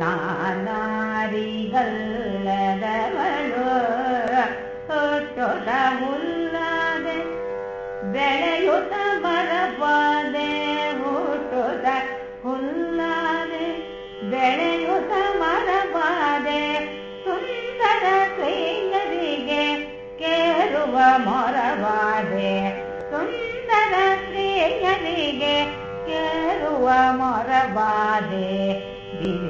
ನಾನಾರಿಗಲ್ಲದವಳು ಹೊಟ್ಟೊದ ಬೆಳೆಯುತ್ತ ಮರಬಾದೆ ಹುಟ್ಟುತ್ತ ಹುಲ್ಲಾದೆ ಬೆಳೆಯುತ್ತ ಮರಬಾದೆ ಸುಂದರ ಸ್ತ್ರೀಯರಿಗೆ ಕೇಳುವ ಮರಬಾದೆ ಸುಂದರ ಸ್ತ್ರೀಯರಿಗೆ ಕೇಳುವ ಮರಬಾದೆ ದಿನ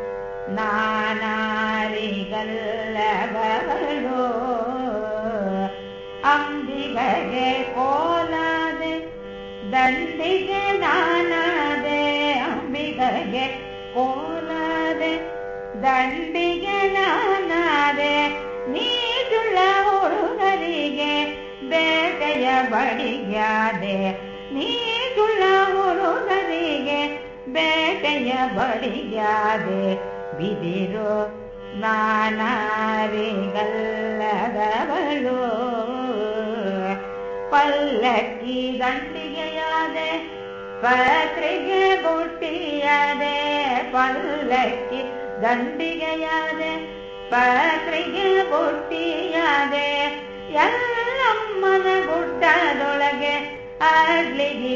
ನಾನಾರಿಗಲ್ಲಬಲು ಅಂಬಿಗೆ ಕೋಲಾದೆ ದಂಡಿಗೆ ನಾನಾದೆ ಅಂಬಿಗೆ ಕೋಲಾದೆ ದಂಡಿಗೆ ನಾನಾದೆ ನೀಡುಳ್ಳ ಹುಡುಗರಿಗೆ ಬೇಟೆಯ ಬಡಿಗಾದೆ ನೀಡುಳ್ಳ ಹುಡುಗರಿಗೆ ಬೇಟೆಯ ಬಡಿಗಾದೆ వీరు నానారేగల దవలో పల్లకి దండిగే యాదే పత్రగే బుల్పియాదే పల్లకి దండిగే యాదే పత్రగే బుట్టియాదే యల్లమ్మన గుడ్డ దొలగే ఆగ్లేగే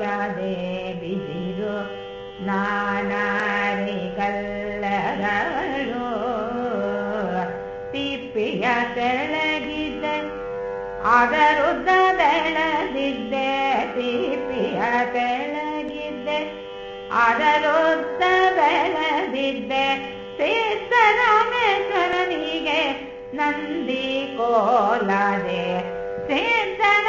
ಜಾದೆ ಬಿದಿರು ನಾನಾರಿ ಕಲ್ಲರಗಳು ತಿಪ್ಪಿಯ ತೆಳಗಿದ್ದ ಅದರುದ್ದ ಬೆಳದಿದ್ದೆ ತಿಪ್ಪಿಯ ತೆಳಗಿದ್ದೆ ಅದರುದ್ದ ಬೆಳದಿದ್ದೆ ಸಿದ್ದರಾಮೇಶ್ವರನಿಗೆ ನಂದಿ ಕೋಲಾದೆ ಸಿದ್ದರ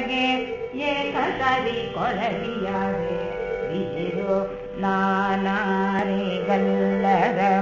ಒಳಗೆ ಏಕಸರಿ ಕೊಳವಿಯಾರೆ ಬಿದಿರು ನಾನಾರೆ ಗಲ್ಲರ